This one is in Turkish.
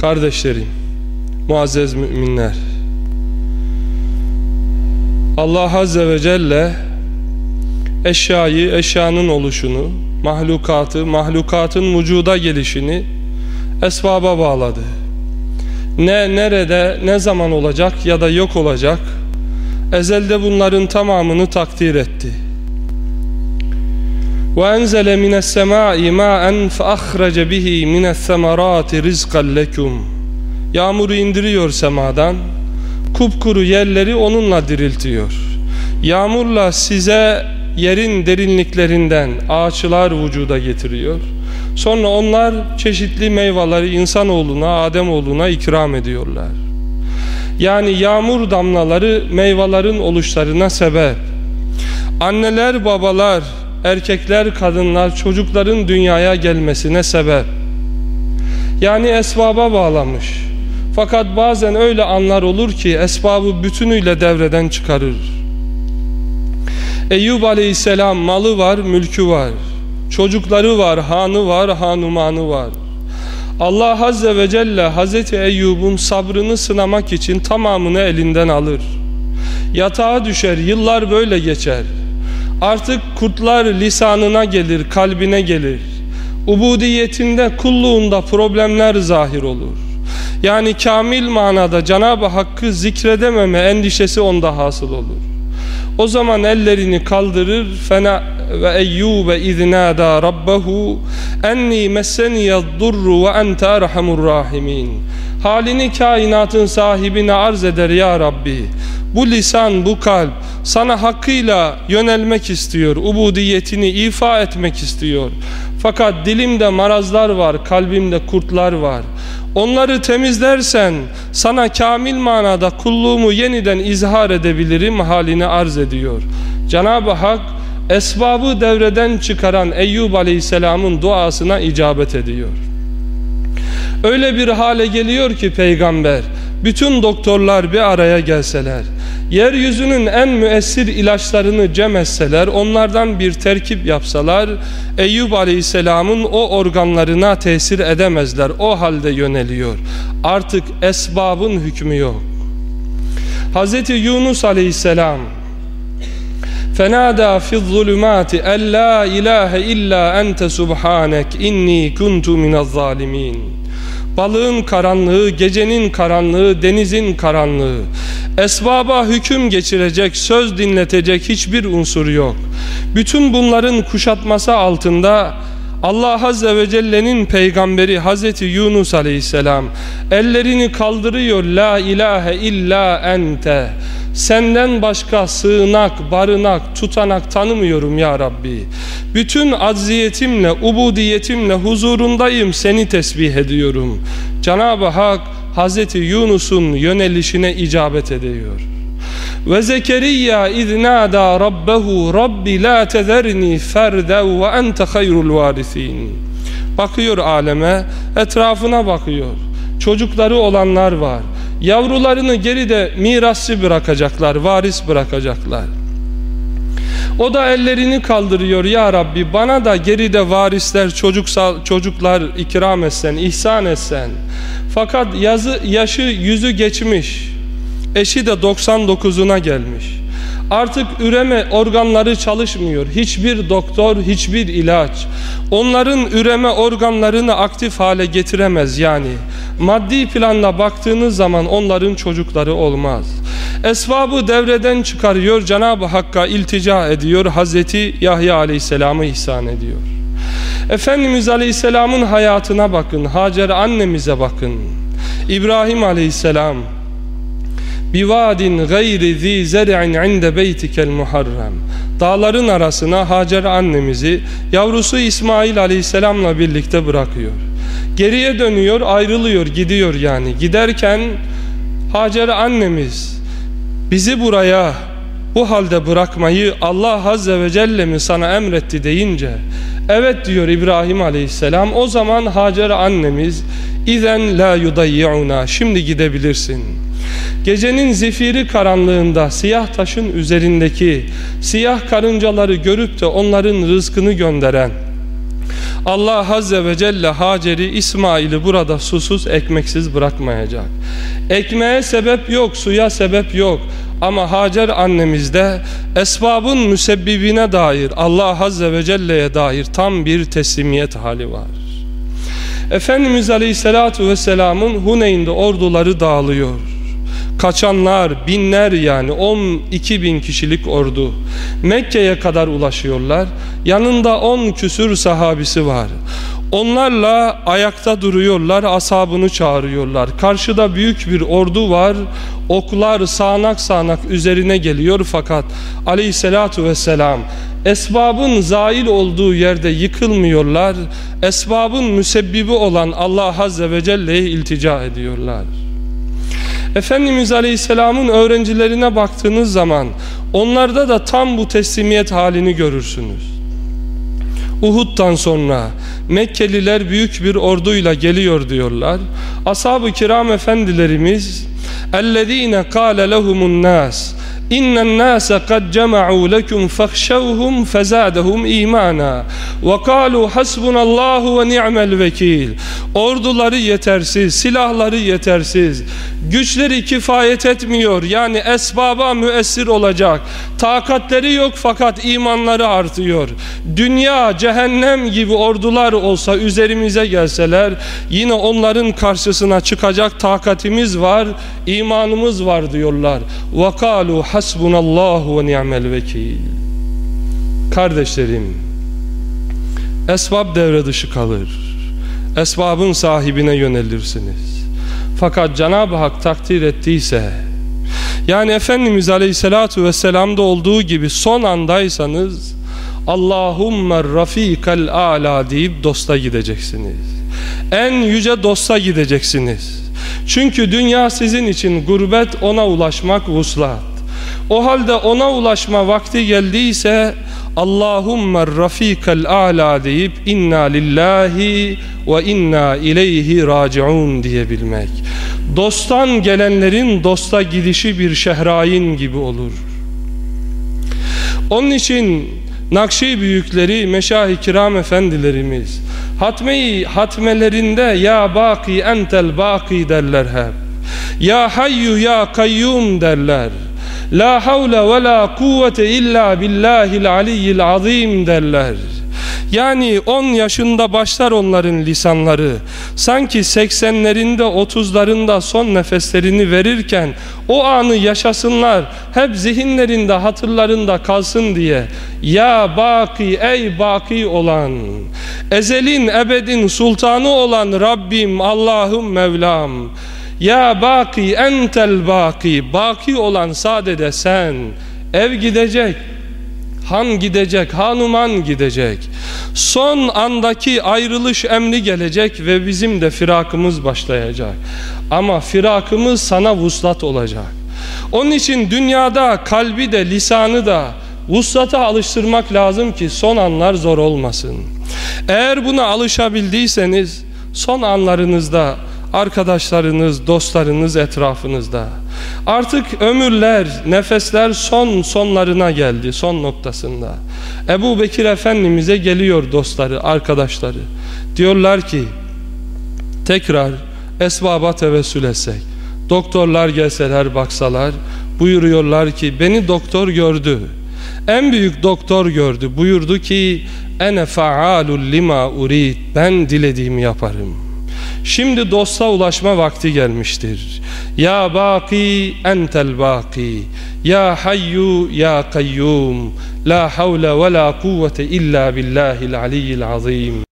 Kardeşlerim, muazzez müminler. Allah Azze ve Celle eşyayı, eşyanın oluşunu, mahlukatı, mahlukatın vücuda gelişini esbaba bağladı. Ne nerede, ne zaman olacak ya da yok olacak, ezelde bunların tamamını takdir etti. وأنزل من السماء ماء فأخرج به من الثمرات رزقا لكم Yağmuru indiriyor semadan kupkuru yerleri onunla diriltiyor yağmurla size yerin derinliklerinden ağaçlar vücuda getiriyor sonra onlar çeşitli meyveleri insanoğluna Ademoğluna ikram ediyorlar yani yağmur damlaları meyvelerin oluşlarına sebep anneler babalar erkekler kadınlar çocukların dünyaya gelmesine sebep yani esbaba bağlamış fakat bazen öyle anlar olur ki esbabı bütünüyle devreden çıkarır. Eyyub aleyhisselam malı var, mülkü var. Çocukları var, hanı var, hanumanı var. Allah azze ve celle Hazreti Eyyub'un sabrını sınamak için tamamını elinden alır. Yatağa düşer, yıllar böyle geçer. Artık kurtlar lisanına gelir, kalbine gelir. Ubudiyetinde, kulluğunda problemler zahir olur. Yani kamil manada Cenab-ı Hakk'ı zikredememe endişesi onda hasıl olur. O zaman ellerini kaldırır fena ve eyyube iznada rabbahu enni messeniyed-durru ve ente erhamur rahimin. Halini kainatın sahibine arz eder ya Rabbi. Bu lisan, bu kalp sana hakkıyla yönelmek istiyor. Ubudiyetini ifa etmek istiyor. Fakat dilimde marazlar var, kalbimde kurtlar var. Onları temizlersen sana kamil manada kulluğumu yeniden izhar edebilirim halini arz ediyor. Cenab-ı Hak esbabı devreden çıkaran Eyyub Aleyhisselam'ın duasına icabet ediyor. Öyle bir hale geliyor ki peygamber bütün doktorlar bir araya gelseler yeryüzünün en müessir ilaçlarını cem etseler onlardan bir terkip yapsalar Eyyub Aleyhisselam'ın o organlarına tesir edemezler o halde yöneliyor artık esbabın hükmü yok Hz. Yunus Aleyhisselam فنادى في الظلمات أن لا إله إلا أنت سبحانك إني كنت من الظالمين balığın karanlığı, gecenin karanlığı, denizin karanlığı. Esbaba hüküm geçirecek, söz dinletecek hiçbir unsur yok. Bütün bunların kuşatması altında Allah Azze ve Celle'nin peygamberi Hazreti Yunus Aleyhisselam ellerini kaldırıyor La ilahe illa ente Senden başka sığınak, barınak, tutanak tanımıyorum ya Rabbi. Bütün acziyetimle, ubudiyetimle huzurundayım seni tesbih ediyorum. Cenab-ı Hak Hazreti Yunus'un yönelişine icabet ediyor. Ve Zekeriya iznada rabbehu Rabbi la tezerni ferden ve ente hayrul varisin. Bakıyor aleme, etrafına bakıyor. Çocukları olanlar var. Yavrularını geride mirasçı bırakacaklar, varis bırakacaklar. O da ellerini kaldırıyor ya Rabbi bana da geride varisler çocuksal çocuklar ikram etsen, ihsan etsen. Fakat yazı, yaşı yüzü geçmiş. Eşi de 99'una gelmiş. Artık üreme organları çalışmıyor. Hiçbir doktor, hiçbir ilaç onların üreme organlarını aktif hale getiremez yani. Maddi planla baktığınız zaman onların çocukları olmaz. Esbabı devreden çıkarıyor, Cenab-ı Hakk'a iltica ediyor, Hazreti Yahya Aleyhisselam'ı ihsan ediyor. Efendimiz Aleyhisselam'ın hayatına bakın, Hacer annemize bakın. İbrahim Aleyhisselam bivadin gayri zi zer'in inde beytikel muharrem dağların arasına Hacer annemizi yavrusu İsmail aleyhisselamla birlikte bırakıyor geriye dönüyor ayrılıyor gidiyor yani. Giderken Hacer annemiz bizi buraya bu halde bırakmayı Allah Azze ve Celle mi sana emretti deyince evet diyor İbrahim Aleyhisselam o zaman Hacer annemiz izen la yudayyuna şimdi gidebilirsin. Gecenin zifiri karanlığında siyah taşın üzerindeki siyah karıncaları görüp de onların rızkını gönderen Allah Azze ve Celle Hacer'i İsmail'i burada susuz ekmeksiz bırakmayacak. Ekmeğe sebep yok, suya sebep yok. Ama Hacer annemizde esbabın müsebbibine dair Allah Azze ve Celle'ye dair tam bir teslimiyet hali var. Efendimiz Aleyhisselatü Vesselam'ın Huneyn'de orduları dağılıyor. Kaçanlar binler yani 12 bin kişilik ordu Mekke'ye kadar ulaşıyorlar. Yanında 10 küsür sahabisi var. Onlarla ayakta duruyorlar, asabını çağırıyorlar. Karşıda büyük bir ordu var. Oklar sağanak sağanak üzerine geliyor fakat aleyhissalatu vesselam esbabın zail olduğu yerde yıkılmıyorlar. Esbabın müsebbibi olan Allah Azze ve Celle'ye iltica ediyorlar. Efendimiz Aleyhisselam'ın öğrencilerine baktığınız zaman onlarda da tam bu teslimiyet halini görürsünüz. Uhud'dan sonra Mekkeliler büyük bir orduyla geliyor diyorlar. Ashab-ı kiram efendilerimiz اَلَّذ۪ينَ قَالَ لَهُمُ النَّاسِ İnnen nase kad cema'u lekum fahşevhum fezadehum imana ve kalu hasbunallahu ve ni'mel vekil. Orduları yetersiz, silahları yetersiz, güçleri kifayet etmiyor. Yani esbaba müessir olacak. Takatleri yok fakat imanları artıyor. Dünya cehennem gibi ordular olsa üzerimize gelseler yine onların karşısına çıkacak takatimiz var, imanımız var diyorlar. Ve kalu Hasbunallahu ve ni'mel vekil. Kardeşlerim, esbab devre dışı kalır. Esbabın sahibine yönelirsiniz. Fakat Cenab-ı Hak takdir ettiyse, yani Efendimiz Aleyhisselatü Vesselam'da olduğu gibi son andaysanız, Allahümme rafikal ala deyip dosta gideceksiniz. En yüce dosta gideceksiniz. Çünkü dünya sizin için gurbet ona ulaşmak vuslat. O halde ona ulaşma vakti geldiyse Allahümme rafikal a'la deyip inna lillahi ve inna ileyhi raciun diyebilmek. Dosttan gelenlerin dosta gidişi bir şehrayin gibi olur. Onun için Nakşi büyükleri, meşahi kiram efendilerimiz hatmeyi hatmelerinde ya baki entel baki derler hep. Ya hayyu ya kayyum derler. La havle ve la kuvvete illa billahil aliyyil azim derler. Yani 10 yaşında başlar onların lisanları. Sanki 80'lerinde 30'larında son nefeslerini verirken o anı yaşasınlar. Hep zihinlerinde hatırlarında kalsın diye. Ya baki ey baki olan. Ezelin ebedin sultanı olan Rabbim Allah'ım Mevlam. Ya baki entel baki Baki olan sadede sen Ev gidecek Han gidecek, hanuman gidecek. Son andaki ayrılış emri gelecek ve bizim de firakımız başlayacak. Ama firakımız sana vuslat olacak. Onun için dünyada kalbi de lisanı da vuslata alıştırmak lazım ki son anlar zor olmasın. Eğer buna alışabildiyseniz son anlarınızda arkadaşlarınız, dostlarınız etrafınızda. Artık ömürler, nefesler son sonlarına geldi, son noktasında. Ebu Bekir Efendimiz'e geliyor dostları, arkadaşları. Diyorlar ki, tekrar esbaba tevessül etsek. Doktorlar gelseler baksalar, buyuruyorlar ki, beni doktor gördü. En büyük doktor gördü. Buyurdu ki, ene fa'alul lima urid. Ben dilediğimi yaparım.'' Şimdi dosta ulaşma vakti gelmiştir. Ya baki entel baki. Ya hayyu ya kayyum. La havle ve la kuvvete illa billahil aliyyil azim.